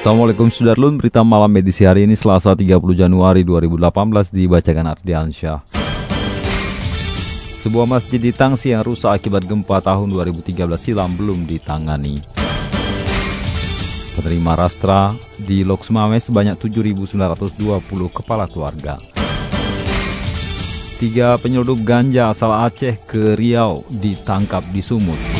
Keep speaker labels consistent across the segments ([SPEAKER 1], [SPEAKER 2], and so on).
[SPEAKER 1] Assalamualaikum Sudarlun, berita malam edisi hari ini Selasa 30 Januari 2018 dibacakan Ardiansyah. Sebuah masjid di Tangsi yang rusak akibat gempa tahun 2013 silam belum ditangani. Penerima rastra di Loksmawe sebanyak 7.920 kepala keluarga. Tiga penyeludup ganja asal Aceh ke Riau ditangkap di Sumut.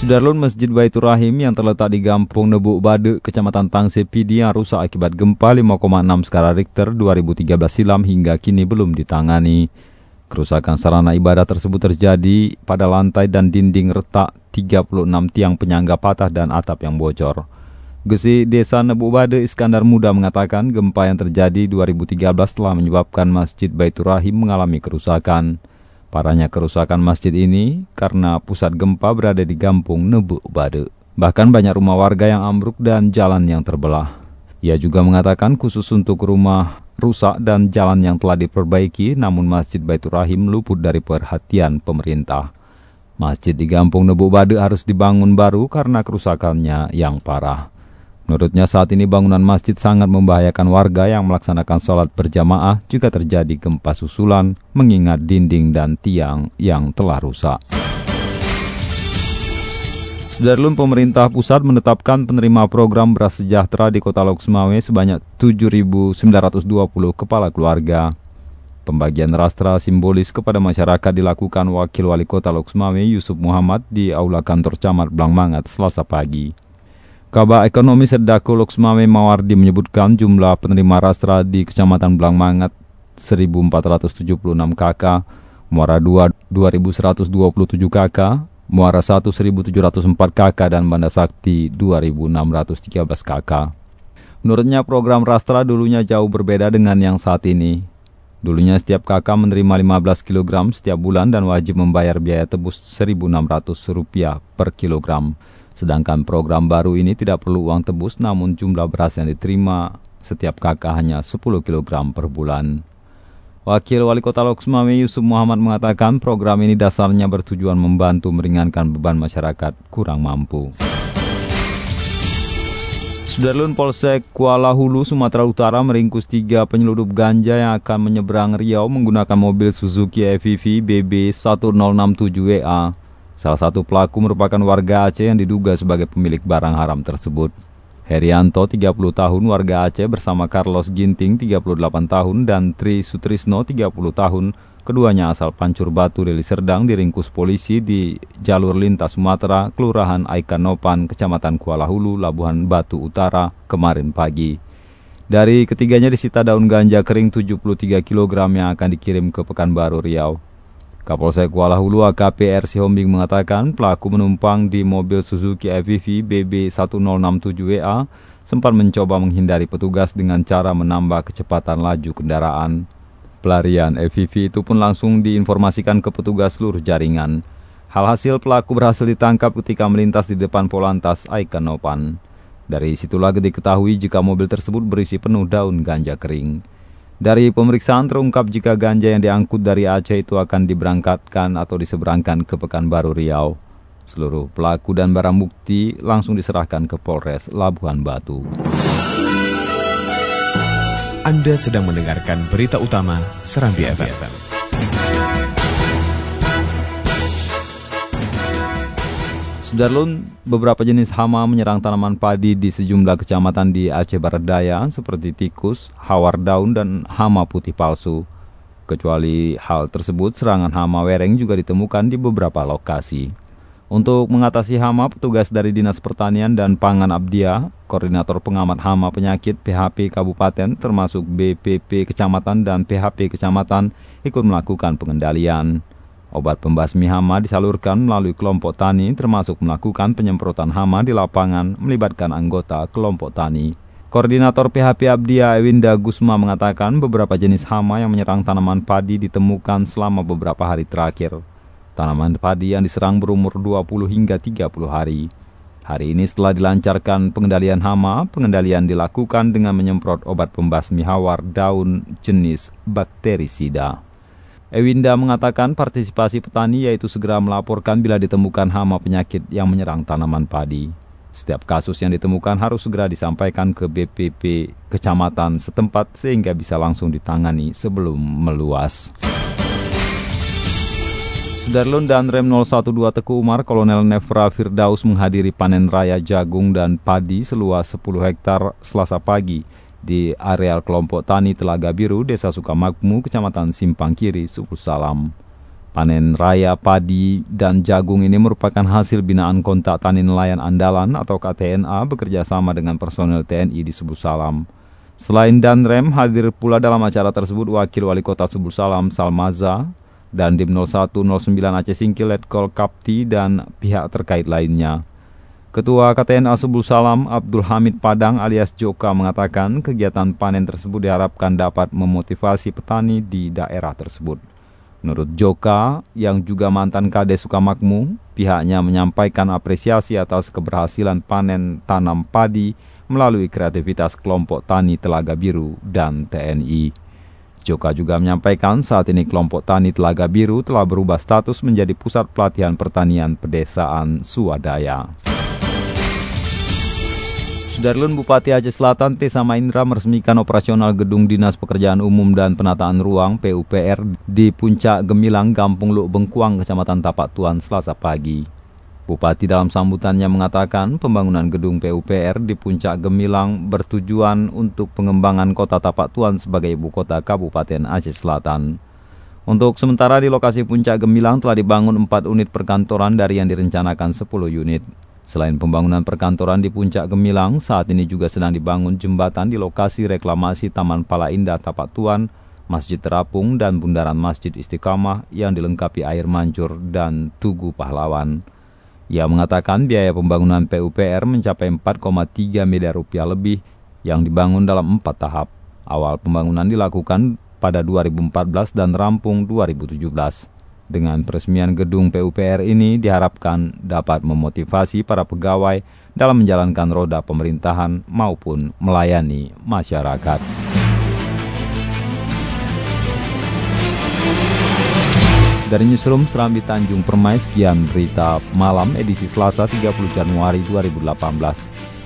[SPEAKER 1] Sudarlun Masjid Baitur Rahim yang terletak di Gampung Nebuk Bade, Kecamatan Tangse Pidi yang rusak akibat gempa 5,6 skala Richter 2013 silam hingga kini belum ditangani. Kerusakan sarana ibadah tersebut terjadi pada lantai dan dinding retak 36 tiang penyangga patah dan atap yang bocor. Gesi Desa Nebuk Bade Iskandar Muda mengatakan gempa yang terjadi 2013 telah menyebabkan Masjid Baitur Rahim mengalami kerusakan. Parahnya kerusakan masjid ini karena pusat gempa berada di Gampung Nebu Bade. Bahkan banyak rumah warga yang ambruk dan jalan yang terbelah. Ia juga mengatakan khusus untuk rumah rusak dan jalan yang telah diperbaiki namun Masjid Baitur Rahim luput dari perhatian pemerintah. Masjid di Gampung Nebu Bade harus dibangun baru karena kerusakannya yang parah. Menurutnya saat ini bangunan masjid sangat membahayakan warga yang melaksanakan sholat berjamaah jika terjadi gempa susulan mengingat dinding dan tiang yang telah rusak. Sudarlun pemerintah pusat menetapkan penerima program beras sejahtera di kota Loksmawe sebanyak 7.920 kepala keluarga. Pembagian rastra simbolis kepada masyarakat dilakukan Wakil Wali Kota Loksmawe Yusuf Muhammad di Aula Kantor Camat Blangmangat selasa pagi. Kabak Ekonomi Serdako Loksmawe Mawardi menyebutkan jumlah penerima rastra di Kecamatan Blangmangat 1476 KK, Muara 2 2127 KK, Muara 1 1704 KK dan Banda Sakti 2613 KK. Menurutnya program rastra dulunya jauh berbeda dengan yang saat ini. Dulunya setiap kakak menerima 15 kg setiap bulan dan wajib membayar biaya tebus Rp1.600 per kilogram. Sedangkan program baru ini tidak perlu uang tebus namun jumlah beras yang diterima setiap kakak hanya 10 kg per bulan. Wakil Wali Kota Loksmawe Yusuf Muhammad mengatakan program ini dasarnya bertujuan membantu meringankan beban masyarakat kurang mampu. Sudarlun Polsek Kuala Hulu, Sumatera Utara meringkus tiga penyeludup ganja yang akan menyeberang Riau menggunakan mobil Suzuki EVV BB 1067WA. Salah satu pelaku merupakan warga Aceh yang diduga sebagai pemilik barang haram tersebut. Herianto, 30 tahun, warga Aceh bersama Carlos Ginting, 38 tahun, dan Tri Sutrisno, 30 tahun, keduanya asal Pancur Batu, Deli Serdang, diringkus polisi di jalur lintas Sumatera, Kelurahan Aikanopan, Kecamatan Kuala Hulu, Labuhan Batu Utara, kemarin pagi. Dari ketiganya disita daun ganja kering 73 kg yang akan dikirim ke Pekanbaru Riau. Kapolsek Kuala Hulu AKP RC Hombing mengatakan pelaku menumpang di mobil Suzuki EVV BB1067WA sempat mencoba menghindari petugas dengan cara menambah kecepatan laju kendaraan. Pelarian EVV itu pun langsung diinformasikan ke petugas seluruh jaringan. Halhasil pelaku berhasil ditangkap ketika melintas di depan Polantas Aikanopan. Dari situlah diketahui jika mobil tersebut berisi penuh daun ganja kering. Dari pemeriksaan terungkap jika ganja yang diangkut dari Aceh itu akan diberangkatkan atau diseberangkan ke Pekanbaru Riau. Seluruh pelaku dan barang bukti langsung diserahkan ke Polres Labuhan Batu.
[SPEAKER 2] Anda sedang mendengarkan berita utama Serambi FM.
[SPEAKER 1] Sudarlun, beberapa jenis hama menyerang tanaman padi di sejumlah kecamatan di Aceh Barat Daya seperti tikus, hawar daun, dan hama putih palsu. Kecuali hal tersebut, serangan hama wereng juga ditemukan di beberapa lokasi. Untuk mengatasi hama, petugas dari Dinas Pertanian dan Pangan Abdia, Koordinator Pengamat Hama Penyakit PHP Kabupaten termasuk BPP Kecamatan dan PHP Kecamatan ikut melakukan pengendalian. Obat pembasmi hama disalurkan melalui kelompok tani termasuk melakukan penyemprotan hama di lapangan melibatkan anggota kelompok tani. Koordinator PHP Abdia Ewinda Gusma mengatakan beberapa jenis hama yang menyerang tanaman padi ditemukan selama beberapa hari terakhir. Tanaman padi yang diserang berumur 20 hingga 30 hari. Hari ini setelah dilancarkan pengendalian hama, pengendalian dilakukan dengan menyemprot obat pembasmi hawar daun jenis bakterisida. Ewinda mengatakan partisipasi petani yaitu segera melaporkan bila ditemukan hama penyakit yang menyerang tanaman padi. Setiap kasus yang ditemukan harus segera disampaikan ke BPP kecamatan setempat sehingga bisa langsung ditangani sebelum meluas. Darlun dan Rem 012 Teku Umar, Kolonel Nefra Firdaus menghadiri panen raya jagung dan padi seluas 10 hektar selasa pagi di areal kelompok tani Telaga Biru, Desa Sukamakmu, Kecamatan Simpang Kiri, Suku Salam. Panen raya padi dan jagung ini merupakan hasil binaan kontak tani nelayan andalan atau KTNA bekerja sama dengan personel TNI di Subuh Salam. Selain Danrem, hadir pula dalam acara tersebut Wakil Wali Kota Subuh Salam Salmaza, dan Dim 0109 Aceh Singkil Letkol Kapti dan pihak terkait lainnya. Ketua KTN Asubul Salam Abdul Hamid Padang alias Joka mengatakan kegiatan panen tersebut diharapkan dapat memotivasi petani di daerah tersebut. Menurut Joka, yang juga mantan Kades Sukamakmu, pihaknya menyampaikan apresiasi atas keberhasilan panen tanam padi melalui kreativitas kelompok tani Telaga Biru dan TNI. Joka juga menyampaikan saat ini kelompok tani Telaga Biru telah berubah status menjadi pusat pelatihan pertanian pedesaan swadaya. Sudarlun Bupati Aceh Selatan T. Samaindra meresmikan operasional Gedung Dinas Pekerjaan Umum dan Penataan Ruang PUPR di Puncak Gemilang, Kampung Luk Bengkuang, Kecamatan Tapak Tuan, Selasa pagi. Bupati dalam sambutannya mengatakan pembangunan gedung PUPR di Puncak Gemilang bertujuan untuk pengembangan kota Tapak Tuan sebagai ibu kota Kabupaten Aceh Selatan. Untuk sementara di lokasi Puncak Gemilang telah dibangun 4 unit perkantoran dari yang direncanakan 10 unit. Selain pembangunan perkantoran di Puncak Gemilang, saat ini juga sedang dibangun jembatan di lokasi reklamasi Taman Pala Indah Tapak Tuan, Masjid Terapung, dan bundaran Masjid Istiqamah yang dilengkapi air mancur dan Tugu Pahlawan. Ia mengatakan biaya pembangunan PUPR mencapai 4,3 miliar rupiah lebih yang dibangun dalam empat tahap. Awal pembangunan dilakukan pada 2014 dan rampung 2017. Dengan peresmian gedung PUPR ini diharapkan dapat memotivasi para pegawai dalam menjalankan roda pemerintahan maupun melayani masyarakat. Dari Newsroom Serambi Tanjung Permai, sekian berita malam edisi Selasa 30 Januari 2018.